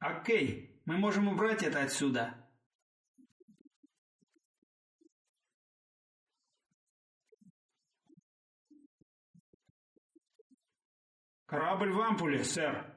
Окей, мы можем убрать это отсюда. Корабль в ампуле, сэр.